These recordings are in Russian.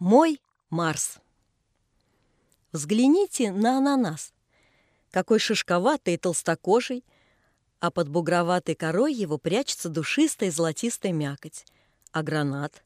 Мой Марс. Взгляните на ананас. Какой шишковатый и толстокожий, а под бугроватой корой его прячется душистая золотистая мякоть. А гранат?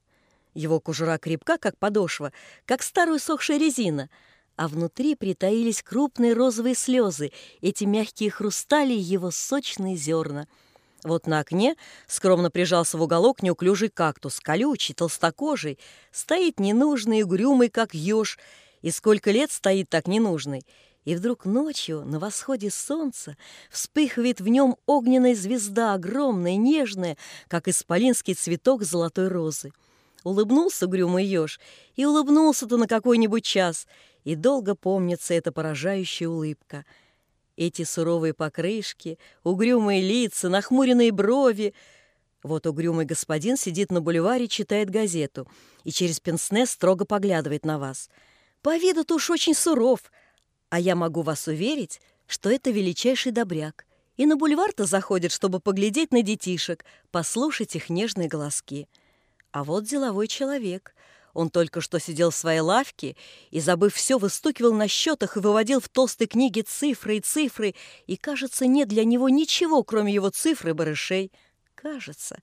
Его кожура крепка, как подошва, как старая усохшая резина, а внутри притаились крупные розовые слезы, эти мягкие хрустали его сочные зерна — вот на окне скромно прижался в уголок неуклюжий кактус, колючий, толстокожий, стоит ненужный, угрюмый, как еж, и сколько лет стоит так ненужный. И вдруг ночью на восходе солнца вспыхивает в нем огненная звезда, огромная, нежная, как исполинский цветок золотой розы. Улыбнулся угрюмый еж, и улыбнулся-то на какой-нибудь час, и долго помнится эта поражающая улыбка — эти суровые покрышки, угрюмые лица, нахмуренные брови. Вот угрюмый господин сидит на бульваре, читает газету и через пенсне строго поглядывает на вас. По виду-то уж очень суров, а я могу вас уверить, что это величайший добряк. И на бульвар-то заходит, чтобы поглядеть на детишек, послушать их нежные голоски. А вот деловой человек — он только что сидел в своей лавке и, забыв все, выстукивал на счетах и выводил в толстой книге цифры и цифры, и, кажется, нет для него ничего, кроме его цифр и барышей. Кажется.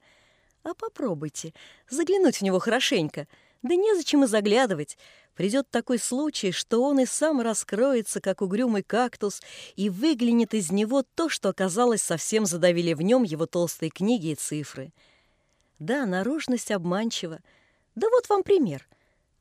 А попробуйте заглянуть в него хорошенько. Да незачем и заглядывать. Придет такой случай, что он и сам раскроется, как угрюмый кактус, и выглянет из него то, что оказалось совсем задавили в нем его толстые книги и цифры. Да, наружность обманчива, да вот вам пример.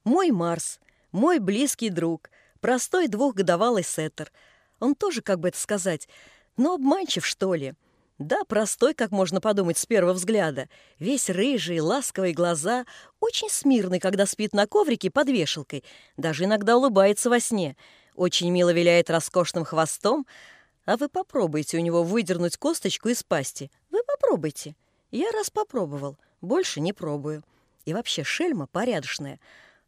Мой Марс, мой близкий друг, простой двухгодовалый сеттер. Он тоже, как бы это сказать, но обманчив, что ли. Да, простой, как можно подумать с первого взгляда. Весь рыжий, ласковые глаза, очень смирный, когда спит на коврике под вешалкой, даже иногда улыбается во сне, очень мило виляет роскошным хвостом, а вы попробуйте у него выдернуть косточку из пасти. Вы попробуйте. Я раз попробовал, больше не пробую. И вообще шельма порядочная.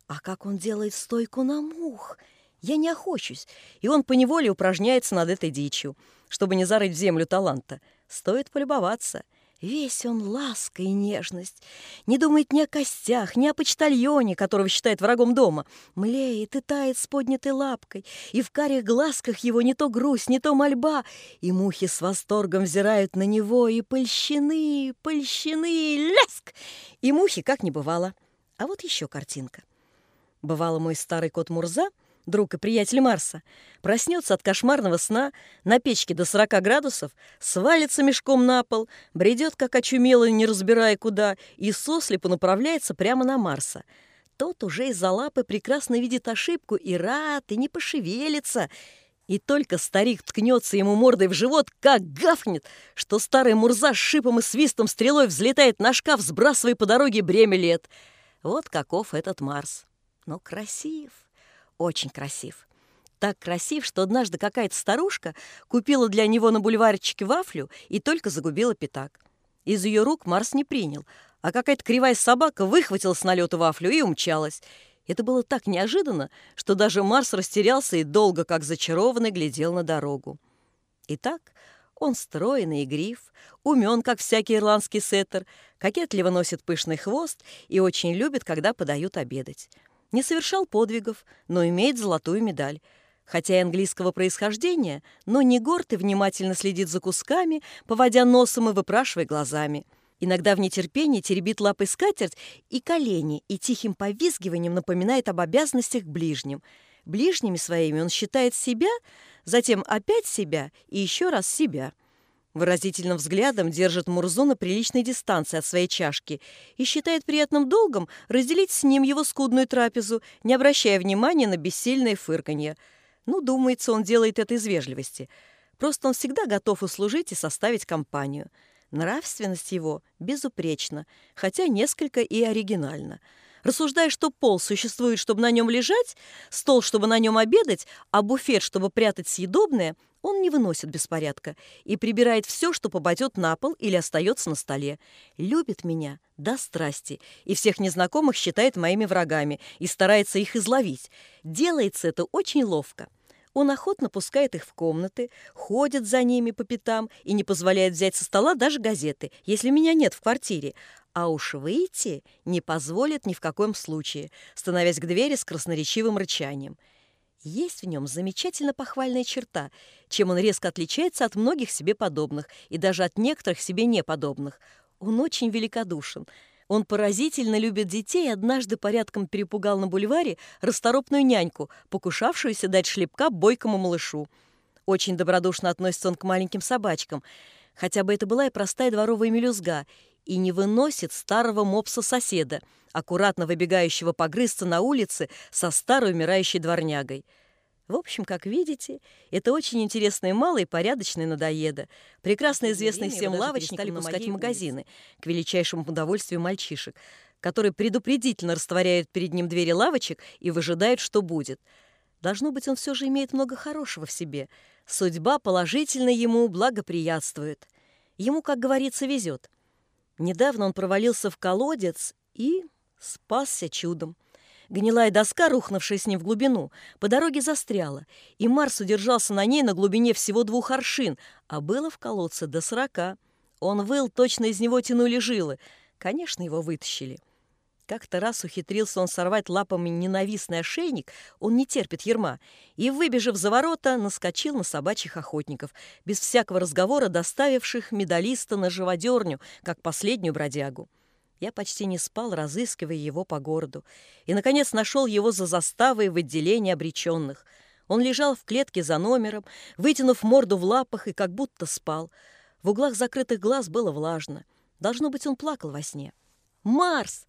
А как он делает стойку на мух? Я не охочусь. И он поневоле упражняется над этой дичью, чтобы не зарыть в землю таланта. Стоит полюбоваться — Весь он ласка и нежность. Не думает ни о костях, ни о почтальоне, которого считает врагом дома. Млеет и тает с поднятой лапкой, и в карих глазках его не то грусть, не то мольба, и мухи с восторгом взирают на него, и польщены, польщены, ляск! И мухи как не бывало. А вот еще картинка. Бывало мой старый кот Мурза — друг и приятель Марса, проснется от кошмарного сна на печке до 40 градусов, свалится мешком на пол, бредет, как очумелый, не разбирая куда, и сослепу направляется прямо на Марса. Тот уже из-за лапы прекрасно видит ошибку и рад, и не пошевелится. И только старик ткнется ему мордой в живот, как гафнет, что старый Мурза с шипом и свистом стрелой взлетает на шкаф, сбрасывая по дороге бремя лет. Вот каков этот Марс. Но красив очень красив. Так красив, что однажды какая-то старушка купила для него на бульварчике вафлю и только загубила пятак. Из ее рук Марс не принял, а какая-то кривая собака выхватила с налета вафлю и умчалась. Это было так неожиданно, что даже Марс растерялся и долго, как зачарованный, глядел на дорогу. Итак, он стройный и гриф, умен, как всякий ирландский сеттер, кокетливо носит пышный хвост и очень любит, когда подают обедать не совершал подвигов, но имеет золотую медаль. Хотя и английского происхождения, но не горд и внимательно следит за кусками, поводя носом и выпрашивая глазами. Иногда в нетерпении теребит лапой скатерть и колени, и тихим повизгиванием напоминает об обязанностях ближним. Ближними своими он считает себя, затем опять себя и еще раз себя – Выразительным взглядом держит Мурзу на приличной дистанции от своей чашки и считает приятным долгом разделить с ним его скудную трапезу, не обращая внимания на бессильное фырканье. Ну, думается, он делает это из вежливости. Просто он всегда готов услужить и составить компанию. Нравственность его безупречна, хотя несколько и оригинальна. Рассуждая, что пол существует, чтобы на нем лежать, стол, чтобы на нем обедать, а буфет, чтобы прятать съедобное, он не выносит беспорядка и прибирает все, что попадет на пол или остается на столе. Любит меня до страсти и всех незнакомых считает моими врагами и старается их изловить. Делается это очень ловко. Он охотно пускает их в комнаты, ходит за ними по пятам и не позволяет взять со стола даже газеты, если меня нет в квартире. а уж выйти не позволит ни в каком случае, становясь к двери с красноречивым рычанием. Есть в нем замечательно похвальная черта, чем он резко отличается от многих себе подобных и даже от некоторых себе неподобных. Он очень великодушен. Он поразительно любит детей и однажды порядком перепугал на бульваре расторопную няньку, покушавшуюся дать шлепка бойкому малышу. Очень добродушно относится он к маленьким собачкам, хотя бы это была и простая дворовая мелюзга, и не выносит старого мопса-соседа, аккуратно выбегающего погрызться на улице со старой умирающей дворнягой. В общем, как видите, это очень интересный малый порядочный надоеда, прекрасно известный всем лавочникам пускать в магазины, к величайшему удовольствию мальчишек, которые предупредительно растворяют перед ним двери лавочек и выжидают, что будет. Должно быть, он все же имеет много хорошего в себе. Судьба положительно ему благоприятствует. Ему, как говорится, везет. Недавно он провалился в колодец и спасся чудом. Гнилая доска, рухнувшая с ним в глубину, по дороге застряла, и Марс удержался на ней на глубине всего двух аршин, а было в колодце до сорока. Он выл, точно из него тянули жилы. Конечно, его вытащили. Как-то раз ухитрился он сорвать лапами ненавистный ошейник, он не терпит ерма, и, выбежав за ворота, наскочил на собачьих охотников, без всякого разговора доставивших медалиста на живодерню, как последнюю бродягу. Я почти не спал, разыскивая его по городу, и, наконец, нашел его за заставой в отделении обреченных. Он лежал в клетке за номером, вытянув морду в лапах и как будто спал. В углах закрытых глаз было влажно. Должно быть, он плакал во сне. «Марс!»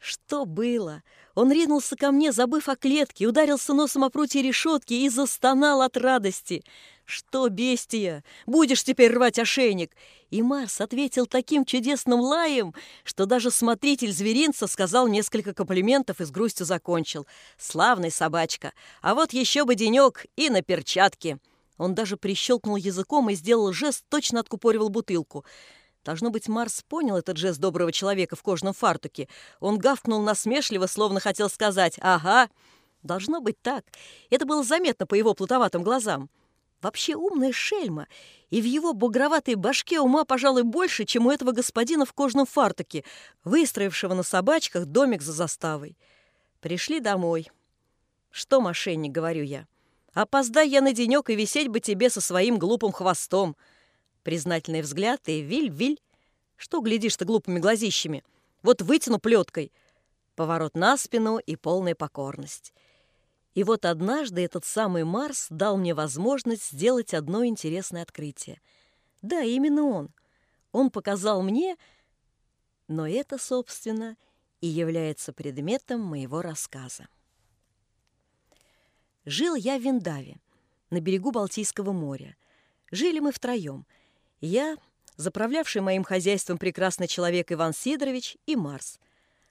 Что было? Он ринулся ко мне, забыв о клетке, ударился носом о прутье решетки и застонал от радости. «Что, бестия, будешь теперь рвать ошейник?» И Марс ответил таким чудесным лаем, что даже смотритель зверинца сказал несколько комплиментов и с грустью закончил. «Славный собачка! А вот еще бы денек и на перчатке!» Он даже прищелкнул языком и сделал жест, точно откупоривал бутылку. Должно быть, Марс понял этот жест доброго человека в кожаном фартуке. Он гавкнул насмешливо, словно хотел сказать «Ага». Должно быть так. Это было заметно по его плутоватым глазам. Вообще умная шельма, и в его бугроватой башке ума, пожалуй, больше, чем у этого господина в кожаном фартуке, выстроившего на собачках домик за заставой. Пришли домой. «Что, мошенник?» — говорю я. «Опоздай я на денек и висеть бы тебе со своим глупым хвостом». Признательный взгляд и виль-виль. Что глядишь-то глупыми глазищами? Вот вытяну плеткой. Поворот на спину и полная покорность. И вот однажды этот самый Марс дал мне возможность сделать одно интересное открытие. Да, именно он. Он показал мне, но это, собственно, и является предметом моего рассказа. Жил я в Виндаве, на берегу Балтийского моря. Жили мы втроем — я, заправлявший моим хозяйством прекрасный человек Иван Сидорович и Марс.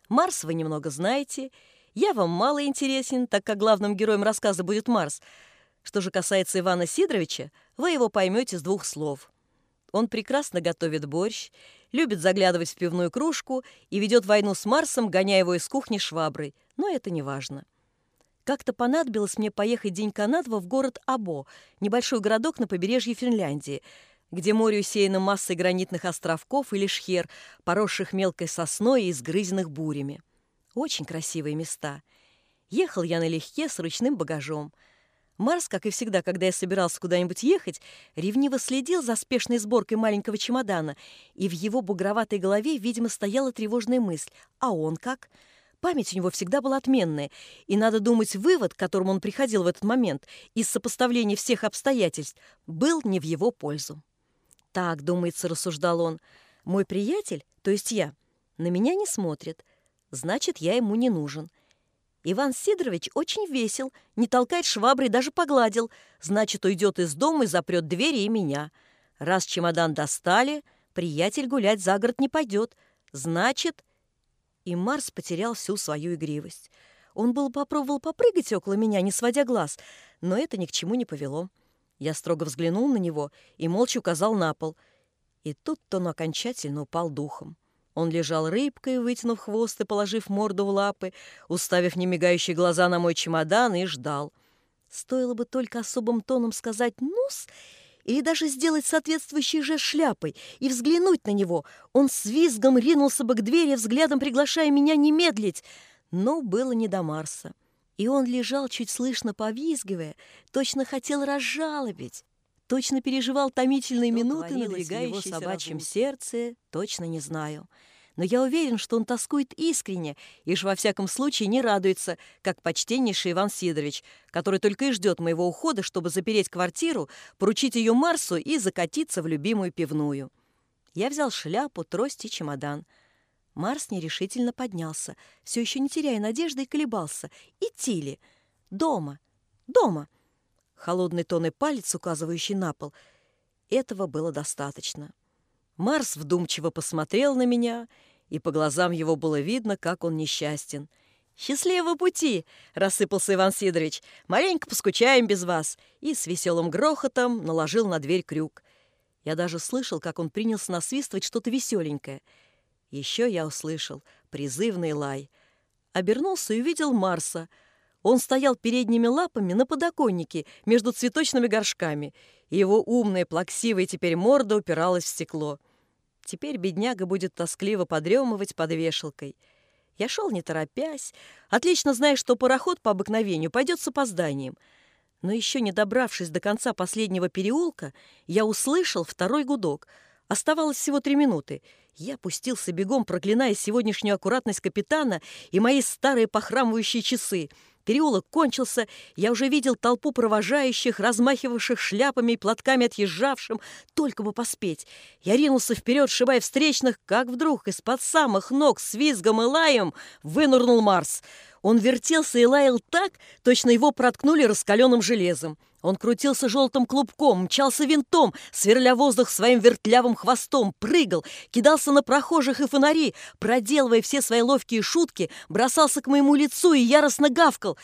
Марс вы немного знаете, я вам мало интересен, так как главным героем рассказа будет Марс. Что же касается Ивана Сидоровича, вы его поймете с двух слов. Он прекрасно готовит борщ, любит заглядывать в пивную кружку и ведет войну с Марсом, гоняя его из кухни шваброй, но это не важно. Как-то понадобилось мне поехать денька на в город Або, небольшой городок на побережье Финляндии – где море усеяно массой гранитных островков или шхер, поросших мелкой сосной и изгрызенных бурями. Очень красивые места. Ехал я налегке с ручным багажом. Марс, как и всегда, когда я собирался куда-нибудь ехать, ревниво следил за спешной сборкой маленького чемодана, и в его бугроватой голове, видимо, стояла тревожная мысль. А он как? Память у него всегда была отменная, и, надо думать, вывод, к которому он приходил в этот момент, из сопоставления всех обстоятельств, был не в его пользу. Так, думается, рассуждал он, мой приятель, то есть я, на меня не смотрит. Значит, я ему не нужен. Иван Сидорович очень весел, не толкает шваброй, даже погладил. Значит, уйдет из дома и запрет двери и меня. Раз чемодан достали, приятель гулять за город не пойдет. Значит... И Марс потерял всю свою игривость. Он был попробовал попрыгать около меня, не сводя глаз, но это ни к чему не повело. Я строго взглянул на него и молча указал на пол. И тут он окончательно упал духом. Он лежал рыбкой, вытянув хвост и положив морду в лапы, уставив немигающие глаза на мой чемодан и ждал. Стоило бы только особым тоном сказать «нус», или даже сделать соответствующий жест шляпой и взглянуть на него. Он с визгом ринулся бы к двери, взглядом приглашая меня не медлить. Но было не до Марса. И он лежал, чуть слышно повизгивая, точно хотел разжалобить. Точно переживал томительные Что минуты, надвигающиеся в собачьем сердце, точно не знаю но я уверен, что он тоскует искренне и ж во всяком случае не радуется, как почтеннейший Иван Сидорович, который только и ждет моего ухода, чтобы запереть квартиру, поручить ее Марсу и закатиться в любимую пивную. Я взял шляпу, трость и чемодан. Марс нерешительно поднялся, все еще не теряя надежды, и колебался. Идти ли? Дома. Дома. Холодный тон и палец, указывающий на пол. Этого было достаточно. Марс вдумчиво посмотрел на меня и по глазам его было видно, как он несчастен. «Счастливого пути!» — рассыпался Иван Сидорович. «Маленько поскучаем без вас!» И с веселым грохотом наложил на дверь крюк. Я даже слышал, как он принялся насвистывать что-то веселенькое. Еще я услышал призывный лай. Обернулся и увидел Марса. Он стоял передними лапами на подоконнике между цветочными горшками, и его умная, плаксивая теперь морда упиралась в стекло. Теперь бедняга будет тоскливо подремывать под вешалкой. Я шел не торопясь, отлично зная, что пароход по обыкновению пойдет с опозданием. Но еще не добравшись до конца последнего переулка, я услышал второй гудок. Оставалось всего три минуты. Я пустился бегом, проклиная сегодняшнюю аккуратность капитана и мои старые похрамывающие часы — Переулок кончился, я уже видел толпу провожающих, размахивавших шляпами и платками отъезжавшим, только бы поспеть. Я ринулся вперед, шибая встречных, как вдруг из-под самых ног с визгом и лаем вынырнул Марс. Он вертелся и лаял так, точно его проткнули раскаленным железом. Он крутился желтым клубком, мчался винтом, сверля воздух своим вертлявым хвостом, прыгал, кидался на прохожих и фонари, проделывая все свои ловкие шутки, бросался к моему лицу и яростно гавкал.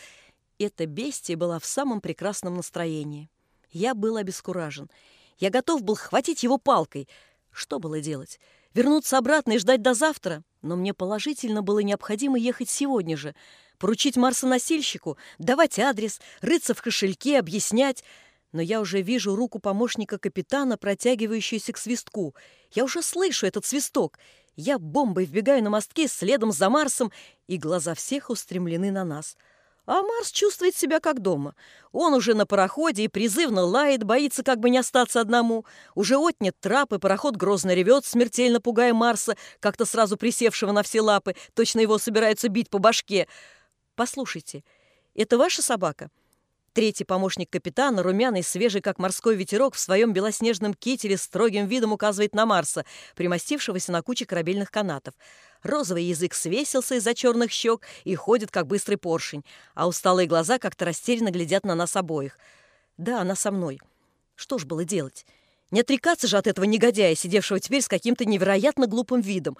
Это бестия была в самом прекрасном настроении. Я был обескуражен. Я готов был хватить его палкой. Что было делать? Вернуться обратно и ждать до завтра? Но мне положительно было необходимо ехать сегодня же — поручить Марса-носильщику, давать адрес, рыться в кошельке, объяснять. Но я уже вижу руку помощника капитана, протягивающуюся к свистку. Я уже слышу этот свисток. Я бомбой вбегаю на мостки следом за Марсом, и глаза всех устремлены на нас. А Марс чувствует себя как дома. Он уже на пароходе и призывно лает, боится как бы не остаться одному. Уже отнят трап, и пароход грозно ревет, смертельно пугая Марса, как-то сразу присевшего на все лапы. Точно его собираются бить по башке. «Послушайте, это ваша собака?» Третий помощник капитана, румяный, свежий, как морской ветерок, в своем белоснежном кителе строгим видом указывает на Марса, примостившегося на куче корабельных канатов. Розовый язык свесился из-за черных щек и ходит, как быстрый поршень, а усталые глаза как-то растерянно глядят на нас обоих. «Да, она со мной. Что ж было делать? Не отрекаться же от этого негодяя, сидевшего теперь с каким-то невероятно глупым видом.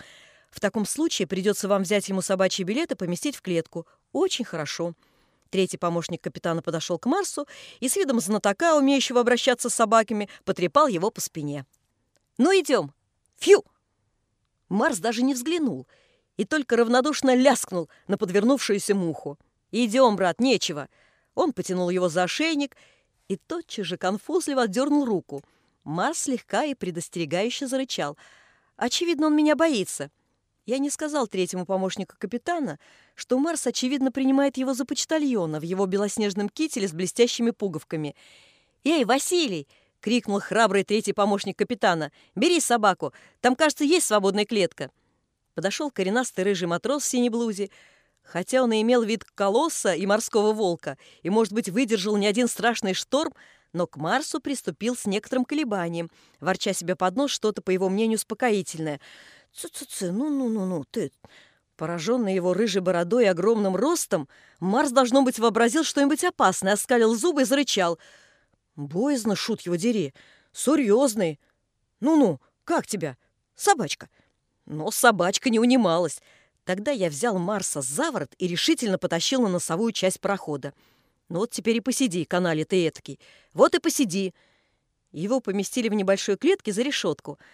В таком случае придется вам взять ему собачий билет и поместить в клетку. Очень хорошо. Третий помощник капитана подошел к Марсу и с видом знатока, умеющего обращаться с собаками, потрепал его по спине. «Ну, идем! Фью!» Марс даже не взглянул и только равнодушно ляскнул на подвернувшуюся муху. «Идем, брат, нечего!» Он потянул его за ошейник и тотчас же конфузливо отдернул руку. Марс слегка и предостерегающе зарычал. «Очевидно, он меня боится. Я не сказал третьему помощнику капитана, что Марс, очевидно, принимает его за почтальона в его белоснежном кителе с блестящими пуговками. «Эй, Василий!» — крикнул храбрый третий помощник капитана. «Бери собаку, там, кажется, есть свободная клетка». Подошел коренастый рыжий матрос в синей блузе. Хотя он и имел вид колосса и морского волка, и, может быть, выдержал не один страшный шторм, но к Марсу приступил с некоторым колебанием, ворча себе под нос что-то, по его мнению, успокоительное — «Цы-цы-цы, ну-ну-ну-ну, ты...» Пораженный его рыжей бородой и огромным ростом, Марс, должно быть, вообразил что-нибудь опасное, оскалил зубы и зарычал. «Боязно, шут его дери. Серьезный. Ну-ну, как тебя? Собачка». Но собачка не унималась. Тогда я взял Марса за ворот и решительно потащил на носовую часть прохода. «Ну вот теперь и посиди, канале ты этакий. Вот и посиди». Его поместили в небольшой клетке за решетку —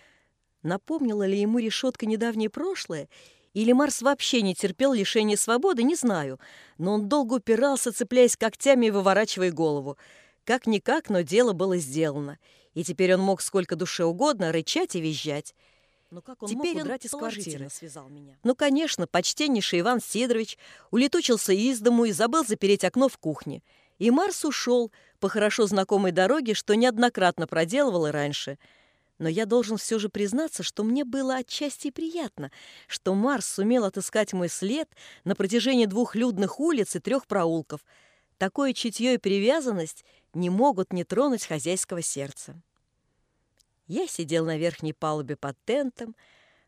Напомнила ли ему решетка недавнее прошлое, или Марс вообще не терпел лишения свободы, не знаю, но он долго упирался, цепляясь когтями и выворачивая голову. Как-никак, но дело было сделано. И теперь он мог сколько душе угодно рычать и визжать. Но как он Теперь мог он удрать из квартиры? связал меня. Ну, конечно, почтеннейший Иван Сидорович улетучился из дому и забыл запереть окно в кухне. И Марс ушел по хорошо знакомой дороге, что неоднократно проделывал и раньше. Но я должен все же признаться, что мне было отчасти приятно, что Марс сумел отыскать мой след на протяжении двух людных улиц и трех проулков. Такое чутье и привязанность не могут не тронуть хозяйского сердца. Я сидел на верхней палубе под тентом.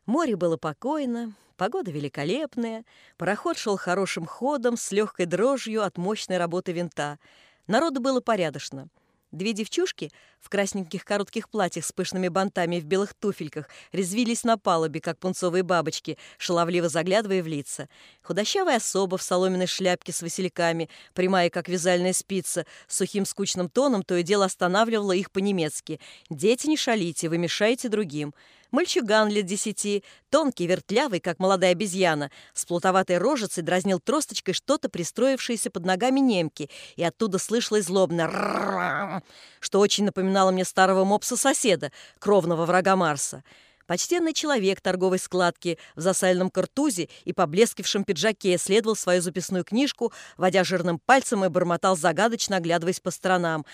Море было покойно, погода великолепная, пароход шел хорошим ходом с легкой дрожью от мощной работы винта. Народу было порядочно — Две девчушки в красненьких коротких платьях с пышными бантами и в белых туфельках резвились на палубе, как пунцовые бабочки, шаловливо заглядывая в лица. Худощавая особа в соломенной шляпке с васильками, прямая, как вязальная спица, с сухим скучным тоном то и дело останавливала их по-немецки. «Дети, не шалите, вы мешаете другим». Мальчуган лет десяти, тонкий, вертлявый, как молодая обезьяна, с плутоватой рожицей дразнил тросточкой что-то, пристроившееся под ногами немки, и оттуда слышалось злобно что очень напоминало мне старого мопса-соседа, кровного врага Марса. Почтенный человек торговой складки в засальном картузе и поблескившем пиджаке следовал свою записную книжку, водя жирным пальцем и бормотал загадочно, оглядываясь по сторонам.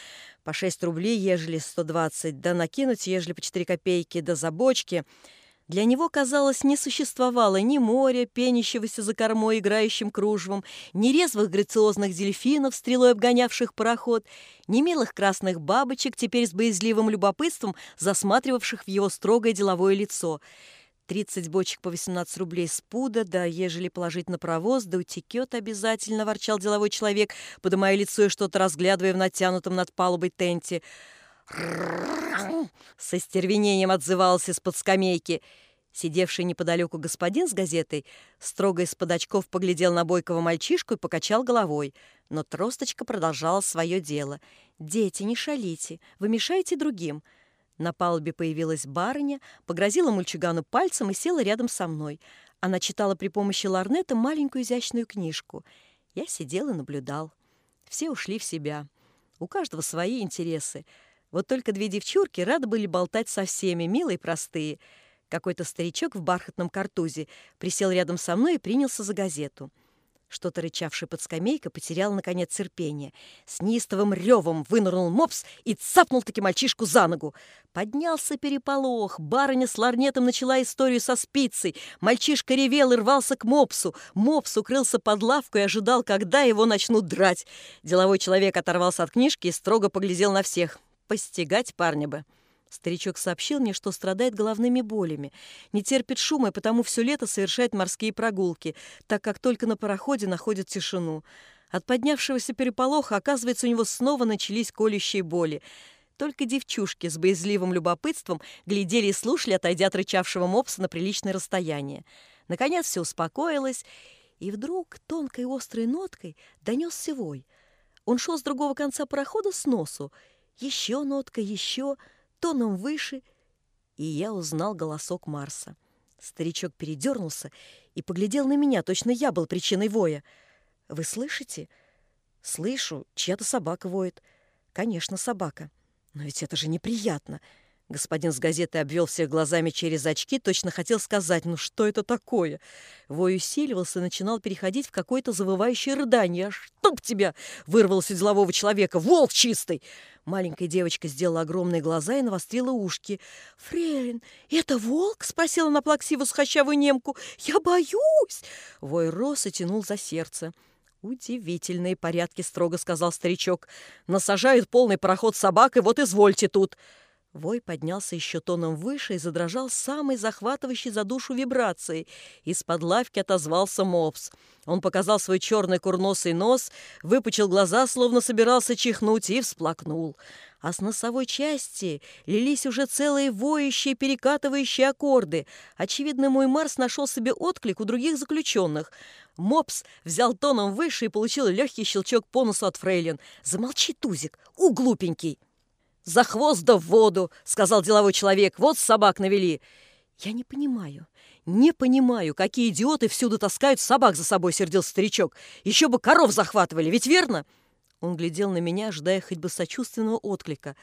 По 6 рублей, ежели 120, да накинуть, ежели по 4 копейки, да за бочки. Для него, казалось, не существовало ни моря, пенящегося за кормой играющим кружевом, ни резвых грациозных дельфинов, стрелой обгонявших пароход, ни милых красных бабочек, теперь с боязливым любопытством засматривавших в его строгое деловое лицо. Тридцать бочек по 18 рублей с пуда, да ежели положить на провоз, да утекет обязательно, ворчал деловой человек, подымая лицо и что-то разглядывая в натянутом над палубой тенте. Со стервенением отзывался из-под скамейки. Сидевший неподалеку господин с газетой строго из-под очков поглядел на бойкого мальчишку и покачал головой. Но тросточка продолжала свое дело. «Дети, не шалите, вы мешаете другим». На палубе появилась барыня, погрозила мальчугану пальцем и села рядом со мной. Она читала при помощи ларнета маленькую изящную книжку. Я сидел и наблюдал. Все ушли в себя. У каждого свои интересы. Вот только две девчурки рады были болтать со всеми, милые простые. Какой-то старичок в бархатном картузе присел рядом со мной и принялся за газету. Что-то рычавший под скамейкой потерял, наконец, терпение. С неистовым ревом вынырнул мопс и цапнул-таки мальчишку за ногу. Поднялся переполох. Барыня с ларнетом начала историю со спицей. Мальчишка ревел и рвался к мопсу. Мопс укрылся под лавку и ожидал, когда его начнут драть. Деловой человек оторвался от книжки и строго поглядел на всех. Постигать парня бы. Старичок сообщил мне, что страдает головными болями, не терпит шума и потому все лето совершает морские прогулки, так как только на пароходе находит тишину. От поднявшегося переполоха, оказывается, у него снова начались колющие боли. Только девчушки с боязливым любопытством глядели и слушали, отойдя от рычавшего мопса на приличное расстояние. Наконец все успокоилось, и вдруг тонкой острой ноткой донесся вой. Он шел с другого конца парохода с носу, еще нотка, еще, тоном выше, и я узнал голосок Марса. Старичок передернулся и поглядел на меня, точно я был причиной воя. «Вы слышите?» «Слышу, чья-то собака воет». «Конечно, собака. Но ведь это же неприятно. Господин с газеты обвел всех глазами через очки, точно хотел сказать, ну что это такое? Вой усиливался и начинал переходить в какое-то завывающее рыдание. «А чтоб тебя!» — вырвался делового человека. «Волк чистый!» Маленькая девочка сделала огромные глаза и навострила ушки. «Фрейлин, это волк?» — спросила она плаксиво с хощавой немку. «Я боюсь!» Вой рос и тянул за сердце. «Удивительные порядки», — строго сказал старичок. «Насажают полный пароход собак, и вот извольте тут!» Вой поднялся еще тоном выше и задрожал самой захватывающей за душу вибрацией. Из-под лавки отозвался мопс. Он показал свой черный курносый нос, выпучил глаза, словно собирался чихнуть, и всплакнул. А с носовой части лились уже целые воющие, перекатывающие аккорды. Очевидно, мой Марс нашел себе отклик у других заключенных. Мопс взял тоном выше и получил легкий щелчок по носу от фрейлин. «Замолчи, Тузик! У, глупенький!» «За хвост да в воду!» — сказал деловой человек. «Вот собак навели!» «Я не понимаю, не понимаю, какие идиоты всюду таскают собак за собой», — сердил старичок. «Еще бы коров захватывали, ведь верно?» Он глядел на меня, ожидая хоть бы сочувственного отклика.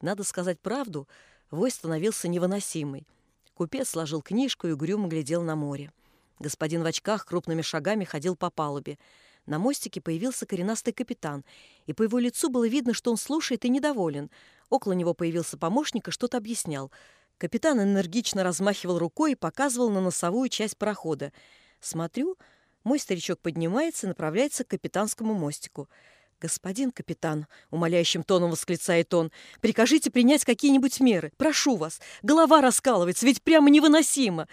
Надо сказать правду, вой становился невыносимый. Купец сложил книжку и угрюмо глядел на море. Господин в очках крупными шагами ходил по палубе. На мостике появился коренастый капитан, и по его лицу было видно, что он слушает и недоволен. Около него появился помощник и что-то объяснял. Капитан энергично размахивал рукой и показывал на носовую часть парохода. Смотрю, мой старичок поднимается и направляется к капитанскому мостику. «Господин капитан», — умоляющим тоном восклицает он, — «прикажите принять какие-нибудь меры. Прошу вас. Голова раскалывается, ведь прямо невыносимо».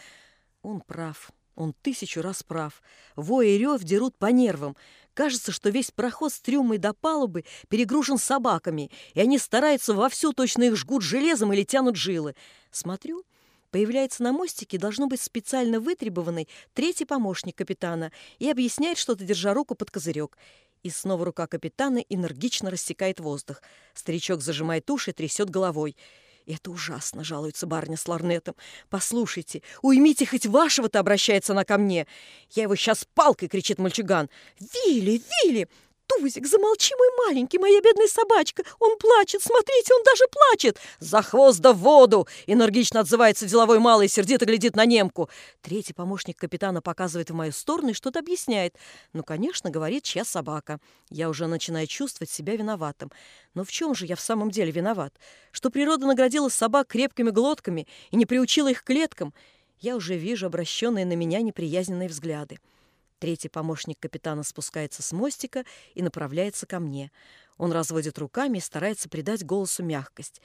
Он прав. Он тысячу раз прав. Вой и рев дерут по нервам. Кажется, что весь проход с трюмой до палубы перегружен собаками, и они стараются вовсю, точно их жгут железом или тянут жилы. Смотрю, появляется на мостике, должно быть специально вытребованный третий помощник капитана и объясняет что-то, держа руку под козырек. И снова рука капитана энергично рассекает воздух. Старичок зажимает уши и трясет головой. «Это ужасно», — жалуется барня с ларнетом. «Послушайте, уймите хоть вашего-то», — обращается она ко мне. «Я его сейчас палкой!» — кричит мальчуган. «Вилли, Вилли! Тузик, замолчи, мой маленький, моя бедная собачка! Он плачет, смотрите, он даже плачет!» «За хвост да в воду!» — энергично отзывается деловой малый сердито глядит на немку. Третий помощник капитана показывает в мою сторону и что-то объясняет. Ну, конечно, говорит, чья собака. Я уже начинаю чувствовать себя виноватым. Но в чем же я в самом деле виноват? Что природа наградила собак крепкими глотками и не приучила их к клеткам? Я уже вижу обращенные на меня неприязненные взгляды. Третий помощник капитана спускается с мостика и направляется ко мне. Он разводит руками и старается придать голосу мягкость.